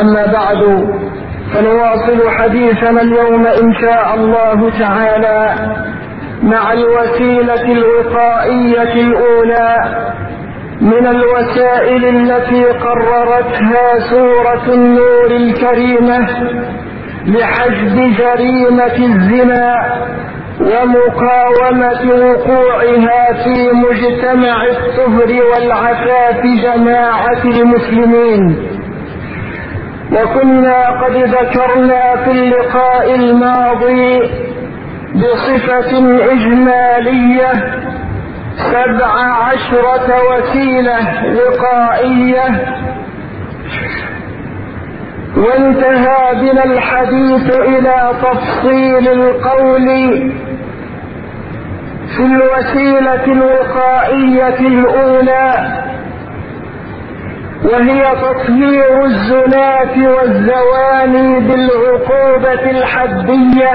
أما بعد فنواصل حديثنا اليوم إن شاء الله تعالى مع الوسيلة الوقائية الأولى من الوسائل التي قررتها سورة النور الكريمة لحجب جريمة الزنا ومقاومة وقوعها في مجتمع الطهر والعفاف جماعة المسلمين. وكنا قد ذكرنا في اللقاء الماضي بصفة إجمالية سبع عشرة وسيلة وقائية وانتهى بنا الحديث إلى تفصيل القول في الوسيلة الوقائية الأولى. وهي تطهير الزناة والزواني بالعقوبة الحدية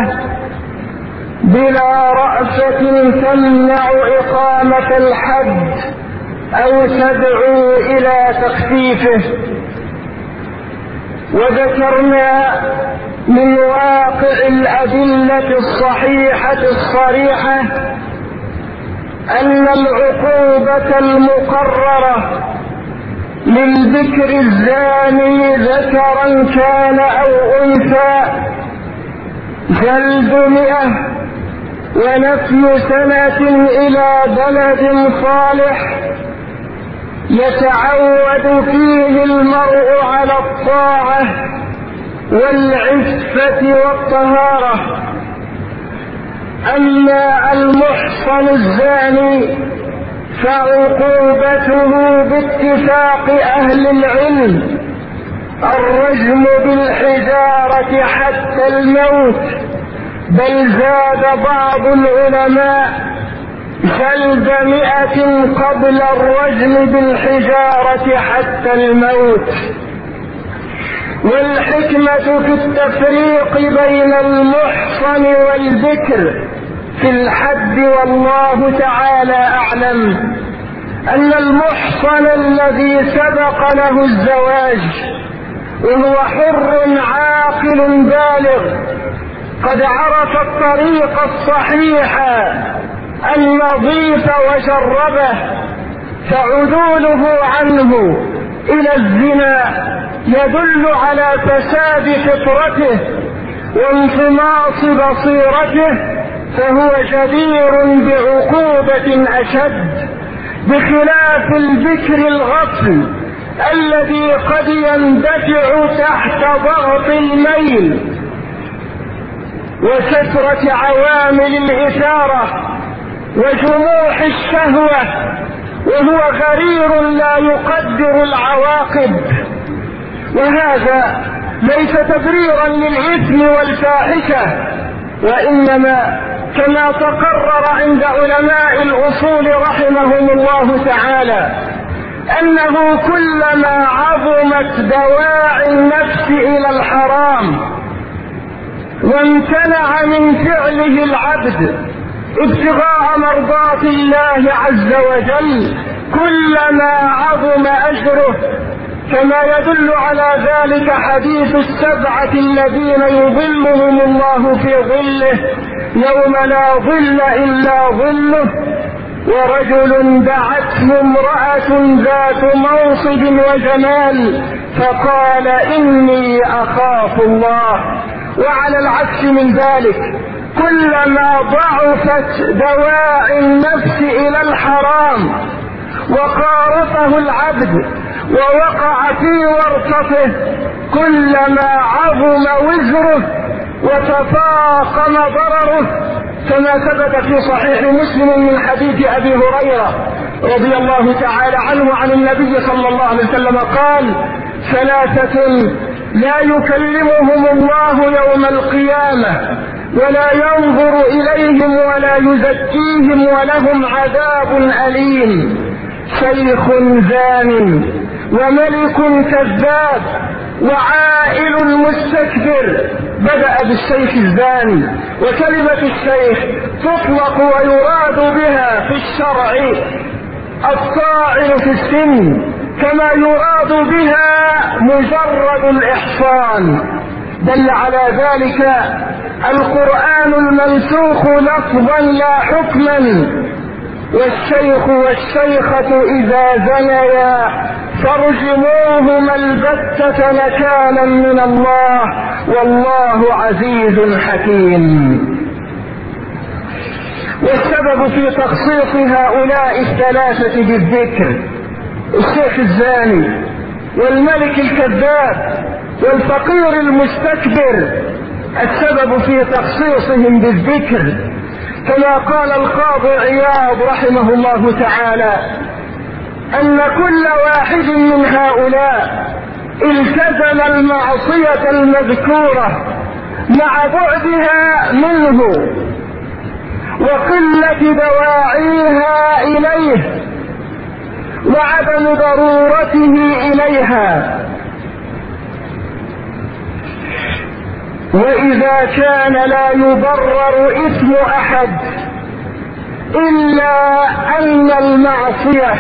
بلا رأفة تمنع إقامة الحد أو تدعو إلى تخفيفه. وذكرنا من واقع الأدلة الصحيحة الصريحة أن العقوبة المقررة للذكر الزاني ذكرا كان أو أنثى جلد مئة ونفي سنة إلى بلد صالح يتعود فيه المرء على الطاعة والعفة والطهارة. أما المحصن الزاني فعقوبته باتفاق أهل العلم الرجم بالحجارة حتى الموت بل زاد بعض العلماء جلد مئة قبل الرجم بالحجارة حتى الموت. والحكمة في التفريق بين المحصن والذكر في الحد والله تعالى أعلم أن المحصن الذي سبق له الزواج وهو حر عاقل بالغ قد عرف الطريق الصحيح النظيف وجربه فعدوله عنه إلى الزنا يدل على فساد فطرته وانطماس بصيرته فهو جدير بعقوبة أشد بخلاف الذكر الغفل الذي قد يندفع تحت ضغط الميل وكثرة عوامل الإثارة وجموح الشهوة وهو غرير لا يقدر العواقب وهذا ليس تبريرا للإثم والفاحشة وإنما كما تقرر عند علماء الأصول رحمهم الله تعالى أنه كلما عظمت دواعي النفس إلى الحرام وامتنع من فعله العبد ابتغاء مرضات الله عز وجل كلما عظم أجره كما يدل على ذلك حديث السبعة الذين يظلهم الله في ظله يوم لا ظل إلا ظله ورجل دعته امرأة ذات منصب وجمال فقال إني أخاف الله. وعلى العكس من ذلك كلما ضعفت دواعي النفس إلى الحرام وقارفه العبد ووقع في ورطته كلما عظم وزره وتفاقم ضرره كما ثبت في صحيح مسلم من حديث أبي هريرة رضي الله تعالى عنه عن النبي صلى الله عليه وسلم قال ثلاثة لا يكلمهم الله يوم القيامة ولا ينظر إليهم ولا يزكيهم ولهم عذاب أليم. شيخ زان وملك كذاب وعائل مستكبر. بدأ بالشيخ الزاني وكلمة الشيخ تطلق ويراد بها في الشرع الطاعن في السن كما يراد بها مجرد الإحصان. دل على ذلك القرآن المنسوخ لفظا لا حكما. والشيخ والشيخة إذا زنيا فارجموهما البتة نكالا من الله. والله عزيز حكيم. والسبب في تخصيص هؤلاء الثلاثة بالذكر الشيخ الزاني والملك الكذاب والفقير المستكبر. السبب في تخصيصهم بالذكر كما قال القاضي عياض رحمه الله تعالى أن كل واحد من هؤلاء التزم المعصية المذكورة مع بعدها منه وقلة دواعيها إليه وعدم ضرورته إليها. وإذا كان لا يبرر إثم أحد إلا أن المعصية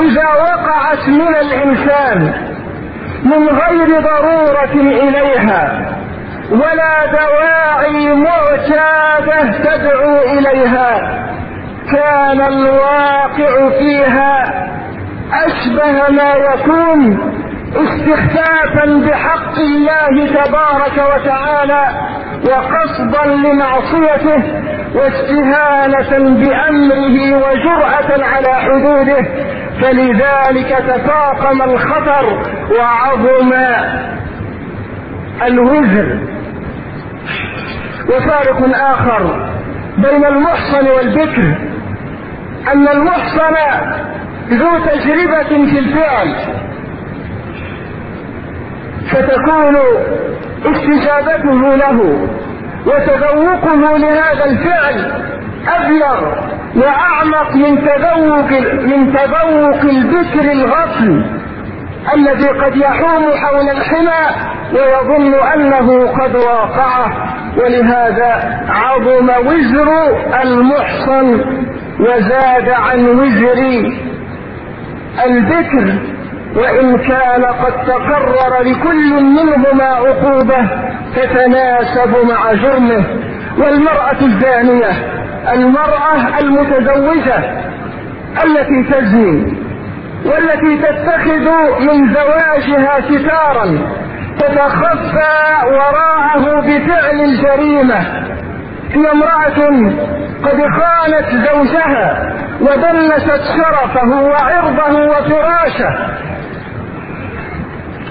إذا وقعت من الإنسان من غير ضرورة إليها ولا دواعي معتادة تدعو إليها كان الواقع فيها أشبه ما يكون استخفافا بحق الله تبارك وتعالى. وقصدا لمعصيته واستهانة بأمره وجرأة على حدوده فلذلك تفاقم الخطر وعظم الوزر. وفارق آخر بين المحصن والبكر أن المحصن ذو تجربة في الفعل فتكون استجابته له وتذوقه لهذا الفعل أبلغ وأعمق من تذوق من تذوق البكر الغفل الذي قد يحوم حول الحمى ويظن أنه قد واقعه. ولهذا عظم وزر المحصن وزاد عن وزر البكر وإن كان قد تقرر لكل منهما عقوبة تتناسب مع جرمه. والمرأة الزانية المرأة المتزوجة التي تزني والتي تتخذ من زواجها ستارا تتخفى وراءه بفعل الجريمة. هي امرأة قد خانت زوجها ودنست شرفه وعرضه وفراشه.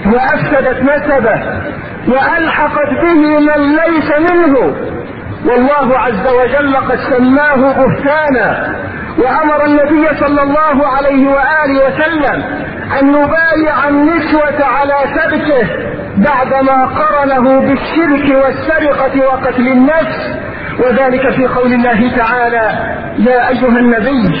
وأفسدت نسبه وألحقت به من ليس منه. والله عز وجل قد سماه بهتانا وأمر النبي صلى الله عليه وآله وسلم أن يبايع النسوة على سبكه بعدما قرنه بالشرك والسرقة وقتل النفس. وذلك في قول الله تعالى يا أيها النبي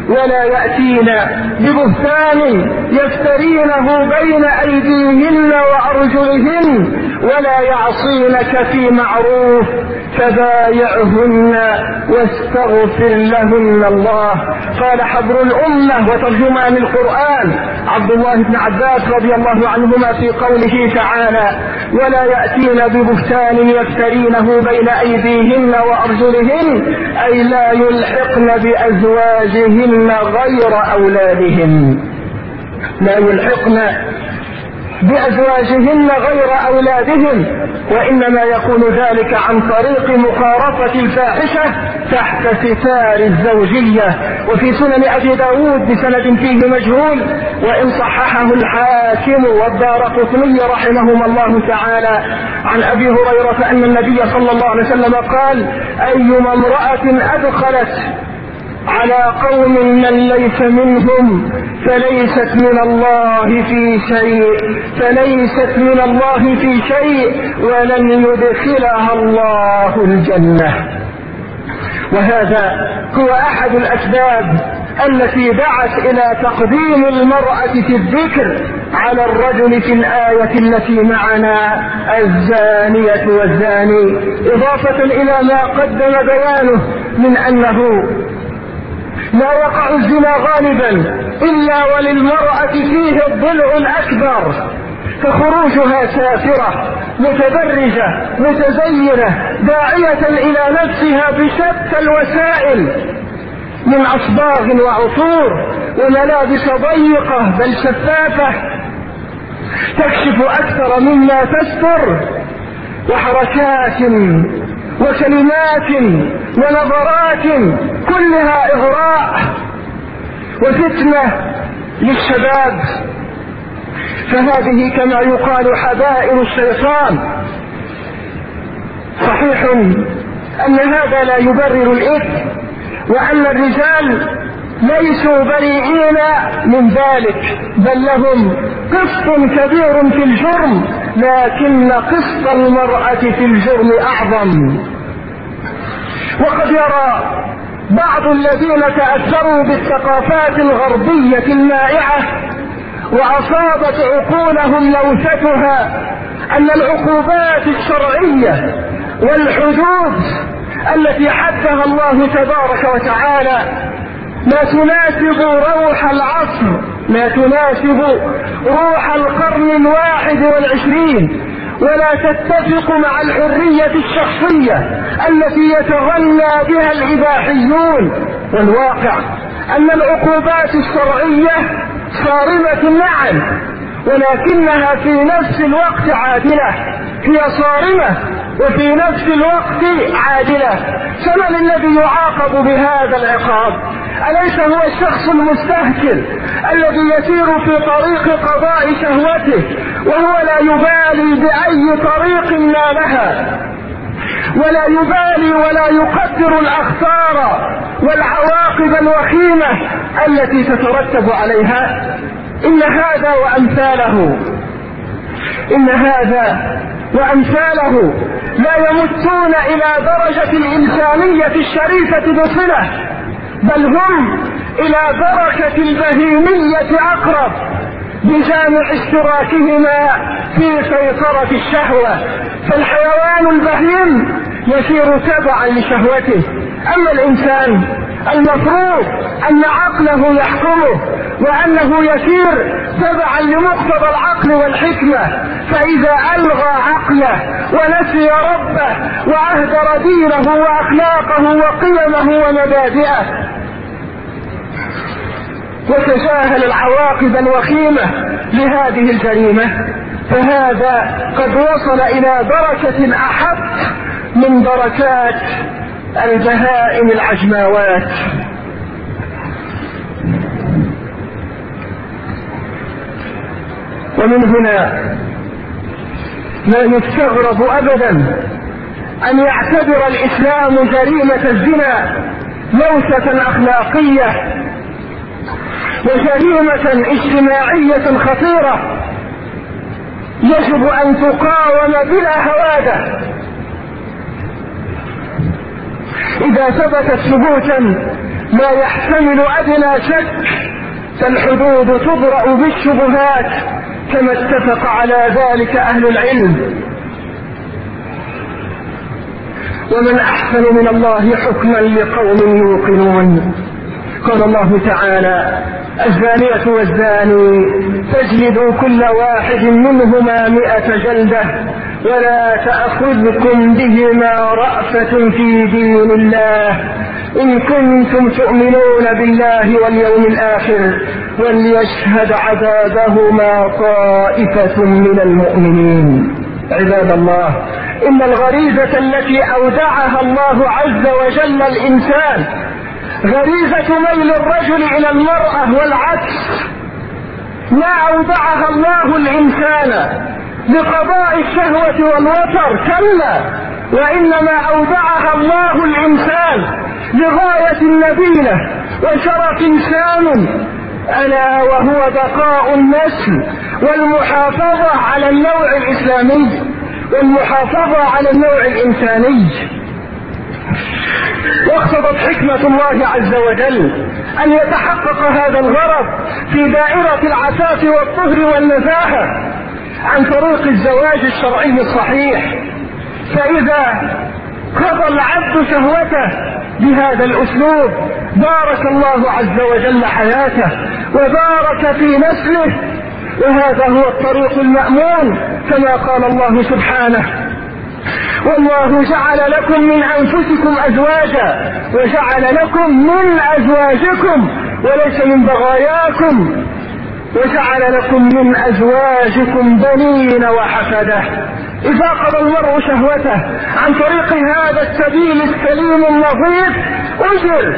ولا يأتين ببهتان يفترينه بين أيديهن وأرجلهن ولا يعصينك في معروف فبايعهن واستغفر لهن الله. قال حبر الأمة وترجمان القرآن عبد الله بن عباس رضي الله عنهما في قوله تعالى ولا يأتين ببهتان يفترينه بين أيديهن وأرجلهن أي لا يلحقن بأزواجهن غير أولادهن. لا يلحقن بأزواجهن غير أولادهم وإنما يكون ذلك عن طريق مخارطة الفاحشة تحت ستار الزوجية. وفي سنن أبي داود بسند فيه مجهول وإن صححه الحاكم والدار قطني رحمهما الله تعالى. عن أبي هريرة أن النبي صلى الله عليه وسلم قال أيما امرأة أدخلت على قوم من ليس منهم فليست من الله في شيء فليست من الله في شيء ولن يدخلها الله الجنة. وهذا هو أحد الأسباب التي دعت إلى تقديم المرأة في الذكر على الرجل في الآية التي معنا الزانية والزاني. إضافة إلى ما قدم بيانه من أنه لا يقع الزنا غالبا إلا وللمرأة فيه الضلع الأكبر. فخروجها سافرة متبرجة متزينة داعية إلى نفسها بشتى الوسائل من أصباغ وعطور وملابس ضيقة بل شفافة. تكشف أكثر مما تستر وحركات وكلمات ونظرات كلها إغراء وفتنة للشباب. فهذه كما يقال حبائل الشيطان. صحيح أن هذا لا يبرر الإثم وأن الرجال ليسوا بريئين من ذلك بل لهم قسط كبير في الجرم لكن قسط المرأة في الجرم أعظم. وقد يرى بعض الذين تأثروا بالثقافات الغربية المائعة وأصابت عقولهم لوثتها أن العقوبات الشرعية والحدود التي حدها الله تبارك وتعالى لا تناسب روح العصر لا تناسب روح القرن الواحد والعشرين. ولا تتفق مع الحرية الشخصية التي يتغنى بها الإباحيون. والواقع أن العقوبات الشرعية صارمة نعم ولكنها في نفس الوقت عادلة. هي صارمة وفي نفس الوقت عادلة. فمن الذي يعاقب بهذا العقاب؟ أليس هو الشخص المستهتر الذي يسير في طريق قضاء شهوته وهو لا يبالي بأي طريق نالها ولا يبالي ولا يقدر الأخطار والعواقب الوخيمة التي تترتب عليها. إن هذا وأمثاله إن هذا وأمثاله لا يمتون إلى درجة الإنسانية الشريفة بصلة بل هم إلى دركة البهيمية أقرب. بجامع اشتراكهما في سيطرة الشهوة فالحيوان البهيم يسير تبعا لشهوته. أما الإنسان المفروض أن عقله يحكمه وأنه يسير تبعا لمقتضى العقل والحكمة فإذا ألغى عقله ونسي ربه وأهدر دينه وأخلاقه وقيمه ومبادئه وتجاهل العواقب الوخيمة لهذه الجريمة فهذا قد وصل إلى دركة أحق من دركات البهائم العجماوات. ومن هنا لا يستغرب ابدا أن يعتبر الإسلام جريمة الزنا لوثه أخلاقية وجريمه اجتماعية خطيرة يجب أن تقاوم بلا هواده إذا ثبتت ثبوتا لا يحتمل أدنى شك فالحدود تبرأ بالشبهات كما اتفق على ذلك أهل العلم. ومن أحسن من الله حكما لقوم يوقنون. قال الله تعالى الزانية والزاني فاجلدوا كل واحد منهما مئة جلدة ولا تأخذكم بهما رأفة في دين الله. إن كنتم تؤمنون بالله واليوم الآخر وليشهد عذابهما طائفة من المؤمنين. عباد الله إن الغريزة التي أودعها الله عز وجل الإنسان غريزة ميل الرجل إلى المرأة والعكس. ما أودعها الله الإنسان لقضاء الشهوة والوتر كلا. وإنما أودعها الله الإنسان لغاية النبيلة وشرف سام ألا وهو بقاء النسل والمحافظة على النوع الإسلامي والمحافظة على النوع الإنساني. واقتضت حكمة الله عز وجل أن يتحقق هذا الغرض في دائرة العفاف والطهر والنزاهة عن طريق الزواج الشرعي الصحيح. فإذا قضى العبد شهوته بهذا الأسلوب بارك الله عز وجل حياته وبارك في نسله وهذا هو الطريق المأمون كما قال الله سبحانه والله جعل لكم من أنفسكم أزواجا وجعل لكم من أزواجكم وليس من بغاياكم. وجعل لكم من أزواجكم بنين وحفدة. إذا قضى المرء شهوته عن طريق هذا السبيل السليم النظيف أجر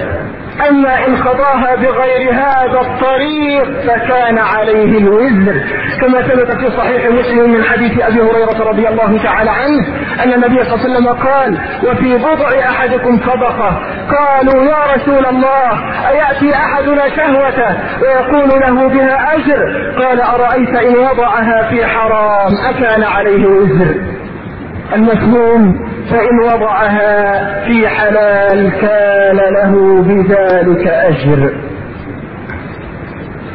أما إن قضاها بغير هذا الطريق فكان عليه الوزر. كما ثبت في صحيح مسلم من حديث أبي هريرة رضي الله تعالى عنه أن النبي صلى الله عليه وسلم قال وفي بضع أحدكم صدقة. قالوا يا رسول الله أيأتي أحدنا شهوته ويكون له بها أجر؟ قال أرأيت إن وضعها في حرام؟ أكان عليه وزر. المفهوم فإن وضعها في حلال كان له بذلك أجر.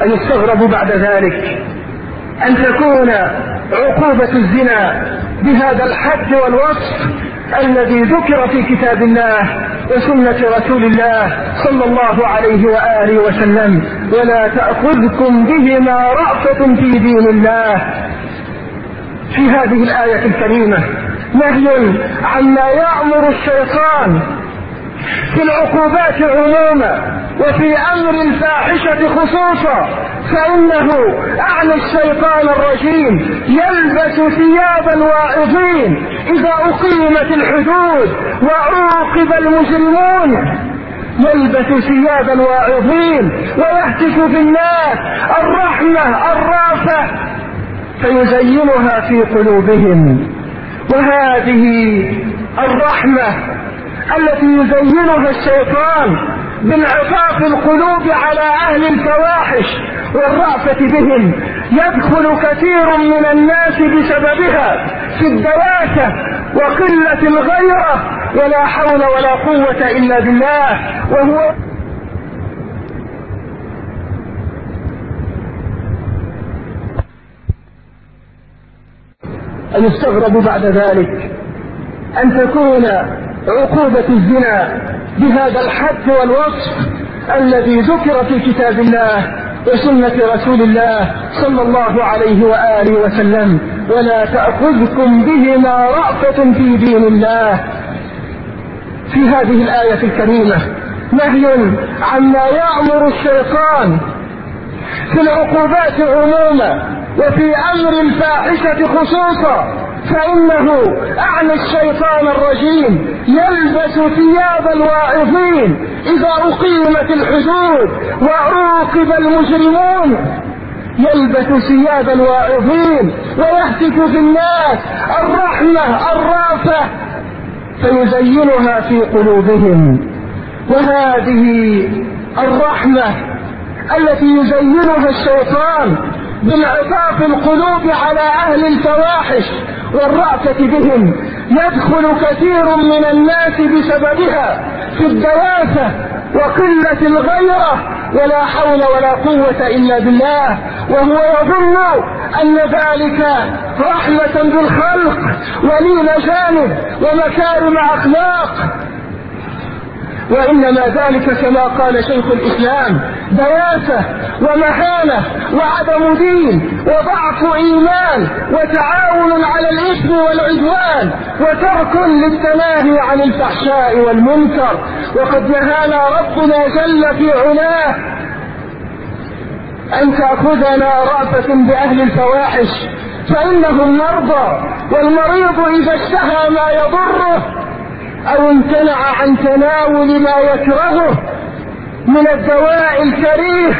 أن يستغرب بعد ذلك أن تكون عقوبة الزنا بهذا الحد والوصف الذي ذكر في كتاب الله وسنة رسول الله صلى الله عليه وآله وسلم ولا تأخذكم بهما رأفة في دين الله. في هذه الآية الكريمة نهي عما يأمر الشيطان في العقوبات عموما وفي أمر الفاحشة خصوصا فإنه اعني الشيطان الرجيم يلبس ثياب الواعظين إذا أقيمت الحدود وعوقب المجرمون. يلبس ثياب الواعظين ويهتف في الناس الرحمة الرافة فيزينها في قلوبهم. وهذه الرحمة التي يزينها الشيطان بانعطاف القلوب على أهل الفواحش والرأفة بهم. يدخل كثير من الناس بسببها في الدواسة وقلة الغيرة ولا حول ولا قوة إلا بالله. وهو أن يستغرب بعد ذلك أن تكون عقوبة الزنا بهذا الحد والوصف الذي ذكر في كتاب الله وسنة رسول الله صلى الله عليه وآله وسلم ولا تأخذكم بهما رأفة في دين الله. في هذه الآية الكريمة نهي عما يأمر الشيطان في العقوبات عموما وفي أمر الفاحشة خصوصا فإنه اعني الشيطان الرجيم يلبس ثياب الواعظين إذا أقيمت الحدود وعوقب المجرمون. يلبس ثياب الواعظين ويهتك في الناس الرحمة الرافة. فيزينها في قلوبهم. وهذه الرحمة التي يزينها الشيطان بانعطاف القلوب على أهل الفواحش والرأفة بهم. يدخل كثير من الناس بسببها في الدواسة وقلة الغيرة. ولا حول ولا قوة إلا بالله. وهو يظن أن ذلك رحمة بالخلق ولين جانب ومكارم أخلاق. وإنما ذلك كما قال شيخ الإسلام دياسة ومهانة وعدم دين وضعف إيمان وتعاون على الإثم والعدوان وترك للتناهي عن الفحشاء والمنكر. وقد نهانا ربنا جل في علاه أن تأخذنا رأفة بأهل الفواحش فإنهم مرضى والمريض إذا اشتهى ما يضره أو امتنع عن تناول ما يكرهه من الدواء الكريه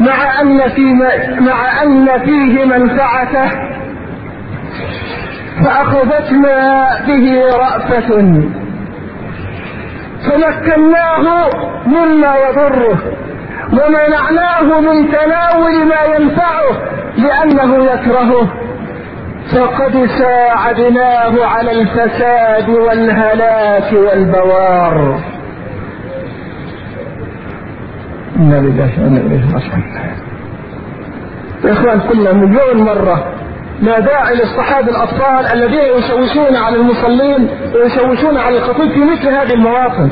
مع أن في مع أن فيه منفعته فأخذتنا به رأفة. فمكناه مما يضره ومنعناه من تناول ما ينفعه لأنه يكرهه. فقد ساعدناه على الفساد والهلاك والبوار. إنا لله وإنا إليه راجعون. يا إخوان قلنا مليون مرة لا داعي لاصطحاب الأطفال الذين يشوشون على المصلين ويشوشون على الخطيب في مثل هذه المواقف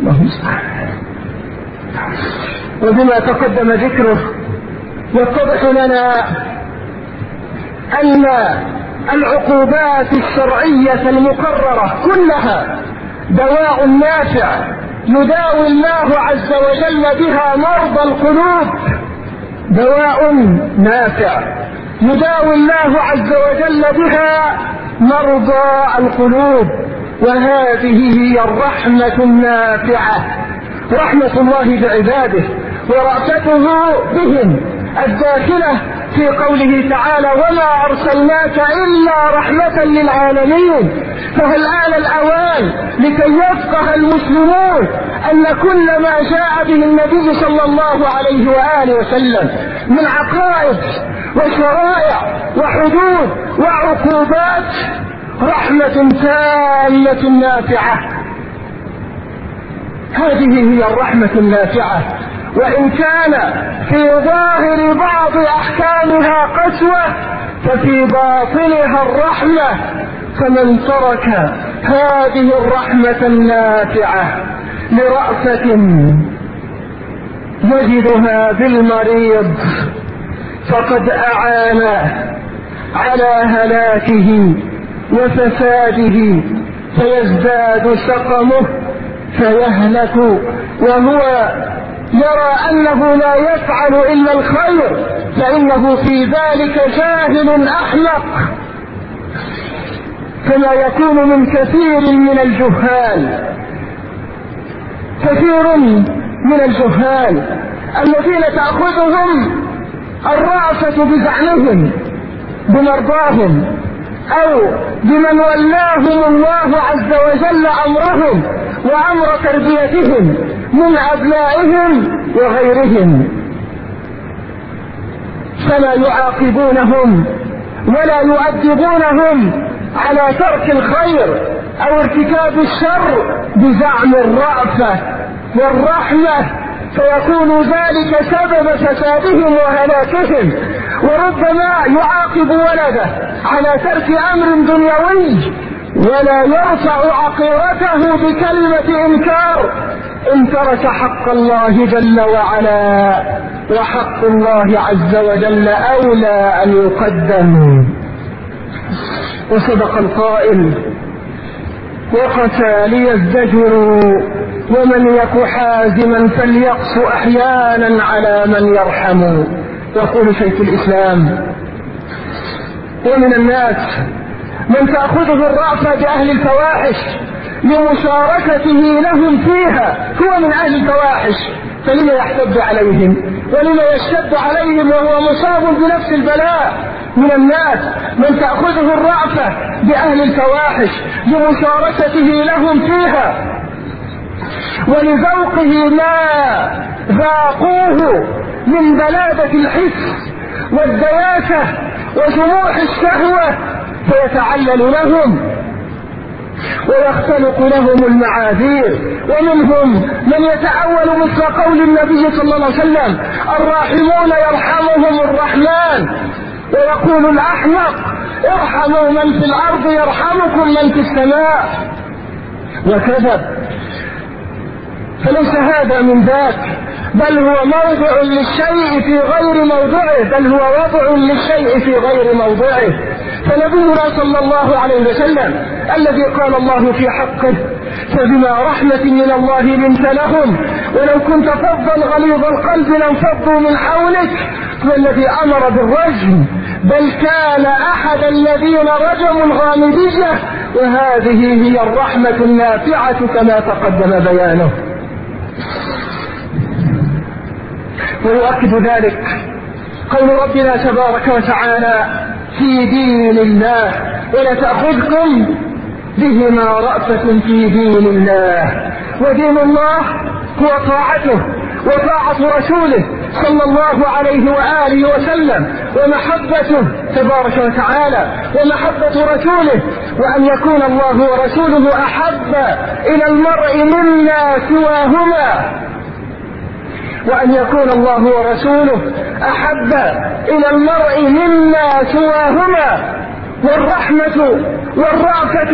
اللهم وبما تقدم ذكره يتضح لنا أن العقوبات الشرعية المقررة كلها دواء نافع يداوي الله عز وجل بها مرضى القلوب دواء نافع. يداوي الله عز وجل بها مرضى القلوب وهذه هي الرحمة النافعة. رحمة الله بعباده ورأفته بهم الداخلة في قوله تعالى وما أرسلناك إلا رحمة للعالمين فهل آل الأوان لكي يفقه المسلمون أن كل ما جاء به النبي صلى الله عليه وآله وسلم من عقائد وشرائع وحدود وعقوبات رحمة تامة نافعة. هذه هي الرحمة النافعة. وإن كان في ظاهر بعض أحكامها قسوة ففي باطنها الرحمة فمن ترك هذه الرحمة النافعة لرأفة يجدها بالمريض فقد أعان على هلاكه وفساده فيزداد سقمه فيهلك وهو يرى أنه لا يفعل إلا الخير فإنه في ذلك جاهل أحمق. كما يكون من كثير من الجهال. كثير من الجهال الذين تأخذهم الرأفة بزعمهم بمرضاهم أو بمن ولاهم الله عز وجل أمرهم. وأمر تربيتهم من أبنائهم وغيرهم. فلا يعاقبونهم ولا يؤدبونهم على ترك الخير أو ارتكاب الشر بزعم الرأفة والرحمة. فيكون ذلك سبب فسادهم وهلاكهم. وربما يعاقب ولده على ترك أمر دنيوي ولا يرفع عقيرته بكلمة إنكار. إن ترك حق الله جل وعلا وحق الله عز وجل أولى أن يقدم. وصدق القائل وقتى ليزدجروا ومن يك حازما فليقص أحيانا على من يرحم. يقول شيخ الإسلام ومن الناس من تأخذه الرافه بأهل الفواحش لمشاركته لهم فيها هو من أهل الفواحش. فلما يحتد عليهم؟ ولما يشتد عليهم وهو مصاب بنفس البلاء من الناس من تأخذه الرأفة بأهل الفواحش لمشاركته لهم فيها. ولذوقه ما ذاقوه من بلادة الحس والدياسة وجموح الشهوة فيتعلل لهم ويختلق لهم المعاذير. ومنهم من يتأول مثل قول النبي صلى الله عليه وسلم الراحمون يرحمهم الرحمن ويقول الأحمق ارحموا من في الأرض يرحمكم من في السماء. وكذب. فليس هذا من ذاك بل هو موضع للشيء في غير موضعه بل هو وضع للشيء في غير موضعه. فنبينا صلى الله عليه وسلم الذي قال الله في حقه فبما رحمة من الله لنت لهم ولو كنت فظا غليظ القلب لانفضوا من حولك. والذي أمر بالرجم بل كان أحد الذين رجموا الغامدية وهذه هي الرحمة النافعة كما تقدم بيانه. ويؤكد ذلك قول ربنا تبارك وتعالى في دين الله ولا تأخذكم بهما رأفة في دين الله. ودين الله هو طاعته وطاعة رسوله صلى الله عليه وآله وسلم ومحبته تبارك وتعالى ومحبة رسوله وأن يكون الله ورسوله أحب إلى المرء مما سواهما. وأن يكون الله ورسوله أحب إلى المرء مما سواهما والرحمة والرأفة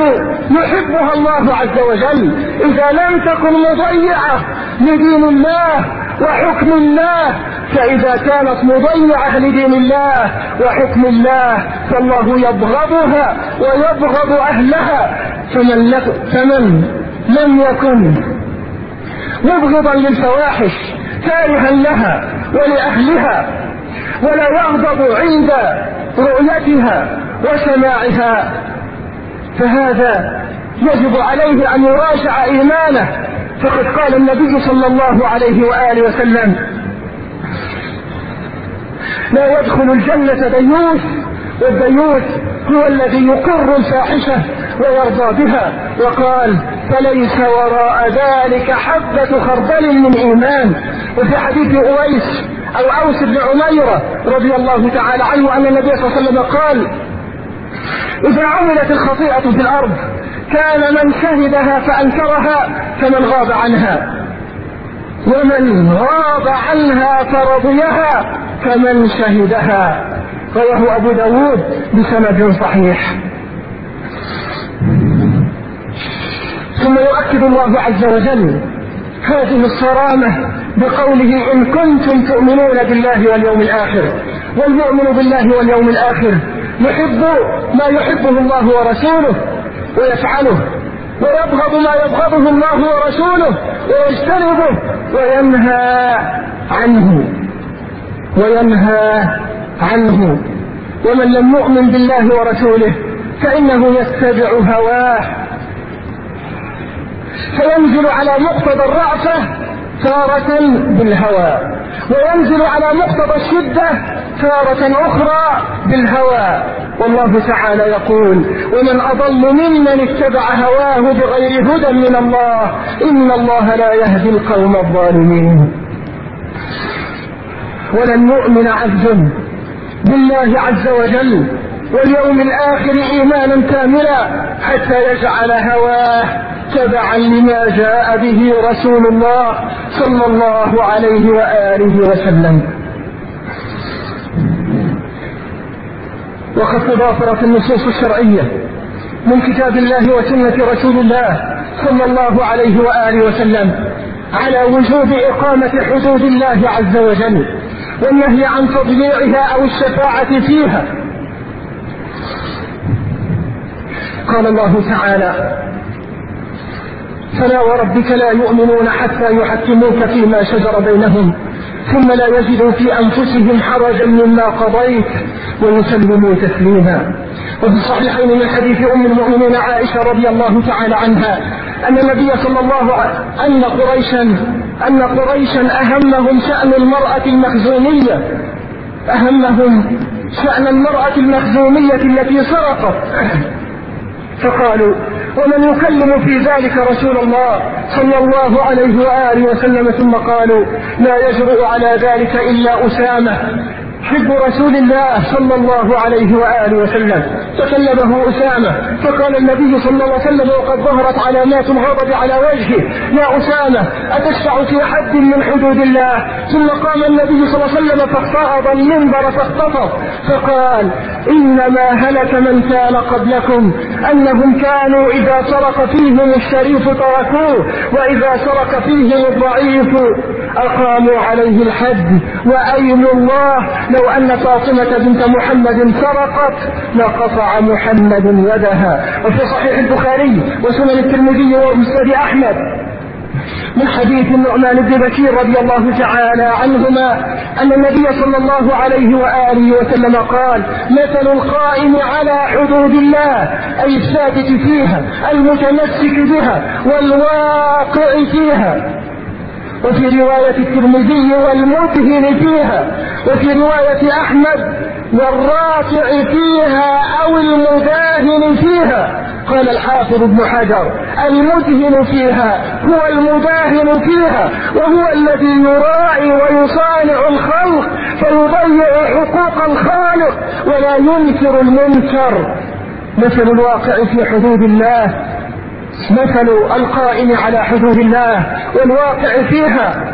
يحبها الله عز وجل. إذا لم تكن مضيعة لدين الله وحكم الله فإذا كانت مضيعة لدين الله وحكم الله فالله يبغضها ويبغض أهلها. فمن, فمن لم يكن مبغضا للفواحش كارها لها ولأهلها ولا يغضب عند رؤيتها وسماعها. فهذا يجب عليه أن يراجع إيمانه. فقد قال النبي صلى الله عليه وآله وسلم لا يدخل الجنة ديوث والديوث هو الذي يقر الفاحشة ويرضى بها. وقال فليس وراء ذلك حبة خردل من إيمان. وفي حديث أويس أو أوس بن عميرة رضي الله تعالى عنه أن النبي صلى الله عليه وسلم قال إذا عملت الخطيئة في الأرض كان من شهدها فأنكرها كمن غاب عنها. ومن غاب عنها فرضيها كمن شهدها. رواه أبو داود بسند صحيح. ثم يؤكد الله عز وجل هذه الصرامة بقوله إن كنتم تؤمنون بالله واليوم الآخر والمؤمن بالله واليوم الآخر يحب ما يحبه الله ورسوله ويفعله ويبغض ما يبغضه الله ورسوله ويجتنبه وينهى عنه وينهى عنه. ومن لم يؤمن بالله ورسوله فإنه يتبع هواه. فينزل على مقتضى الرأفة تارة بالهوى. وينزل على مقتضى الشدة تارة أخرى بالهوى. والله تعالى يقول ومن أضل ممن اتبع هواه بغير هدى من الله إن الله لا يهدي القوم الظالمين. ولن يؤمن عبد بالله عز وجل واليوم الآخر إيمانا كاملا حتى يجعل هواه تبعا لما جاء به رسول الله صلى الله عليه وآله وسلم. وقد تضافرت النصوص الشرعية من كتاب الله وسنة رسول الله صلى الله عليه وآله وسلم على وجوب إقامة حدود الله عز وجل. والنهي عن تضييعها أو الشفاعة فيها. قال الله تعالى فلا وربك لا يؤمنون حتى يحكموك فيما شجر بينهم ثم لا يجدوا في أنفسهم حرجا مما قضيت ويسلموا تسليما. وفي الصحيحين من حديث أم المؤمنين عائشة رضي الله تعالى عنها أن النبي صلى الله عليه أن قريشا أن قريشا أهمهم شأن المرأة المخزومية. أهمهم شأن المرأة المخزومية التي سرقت. فقالوا ومن يكلم في ذلك رسول الله صلى الله عليه وآله وسلم. ثم قالوا لا يجرؤ على ذلك إلا أسامة. حب رسول الله صلى الله عليه وآله وسلم. تكلمه أسامة فقال النبي صلى الله عليه وسلم وقد ظهرت علامات الغضب على وجهه. يا أسامة أتشفع في حد من حدود الله؟ ثم قام النبي صلى الله عليه وسلم فاقتعد المنبر فاختطف. فقال إنما هلك من كان قبلكم أنهم كانوا إذا سرق فيهم الشريف تركوه وإذا سرق فيهم الضعيف أقاموا عليه الحد وأيم الله؟ لو أن فاطمة بنت محمد سرقت لقطع محمد يدها. وفي صحيح البخاري وسنن الترمذي ومسند أحمد. من حديث النعمان بن بشير رضي الله تعالى عنهما أن النبي صلى الله عليه وآله وسلم قال مثل القائم على حدود الله أي الثابت فيها المتمسك بها والواقع فيها. وفي رواية الترمذي والمبهن فيها وفي رواية أحمد والرافع فيها أو المداهن فيها. قال الحافظ ابن حجر المدهن فيها هو المداهن فيها وهو الذي يراعي ويصانع الخلق فيضيع حقوق الخالق ولا ينكر المنكر. مثل الواقع في حدود الله مثل القائم على حدود الله والواقع فيها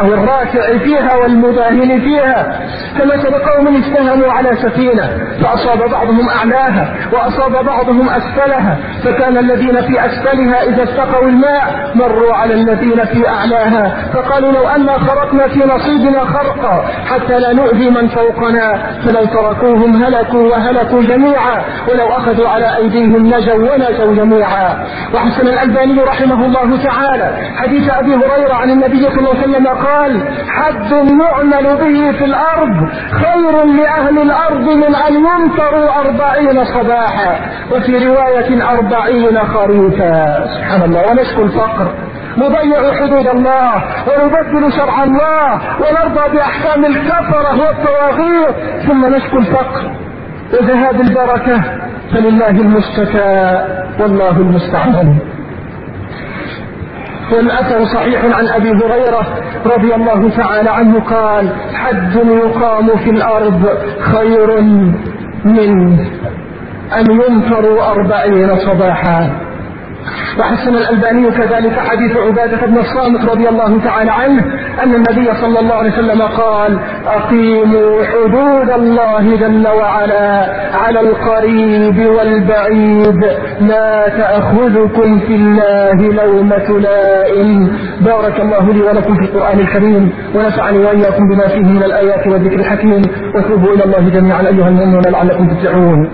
أو الراكع فيها والمداهن فيها كمثل قوم استهموا على سفينة فأصاب بعضهم أعلاها وأصاب بعضهم أسفلها فكان الذين في أسفلها إذا استقوا الماء مروا على الذين في أعلاها فقالوا لو أنا خرقنا في نصيبنا خرقا حتى لا نؤذي من فوقنا فلو تركوهم هلكوا وهلكوا جميعا ولو أخذوا على أيديهم نجوا ونجوا جميعا. وحسن الألباني رحمه الله تعالى حديث أبي هريرة عن النبي صلى الله عليه وسلم قال حد يعمل به في الأرض خير لأهل الأرض من أن يمطروا أربعين صباحا وفي رواية أربعين خريفا. سبحان الله ونشكو الفقر نضيع حدود الله ونبدل شرع الله ونرضى بأحكام الكفرة والطواغيت ثم نشكو الفقر. وذهاب البركة فلله المشتكى والله المستعان. والأثر صحيح عن أبي هريرة رضي الله تعالى عنه قال حد يقام في الأرض خير من أن ينفروا أربعين صباحا. وحسن الألباني كذلك حديث عبادة بن الصامت رضي الله تعالى عنه أن النبي صلى الله عليه وسلم قال أقيموا حدود الله جل وعلا على القريب والبعيد لا تأخذكم في الله لومة لائم. بارك الله لي ولكم في القرآن الكريم ونفعني وإياكم بما فيه من الآيات والذكر الحكيم وتوبوا إلى الله جميعا أيها المؤمنون لعلكم تفلحون.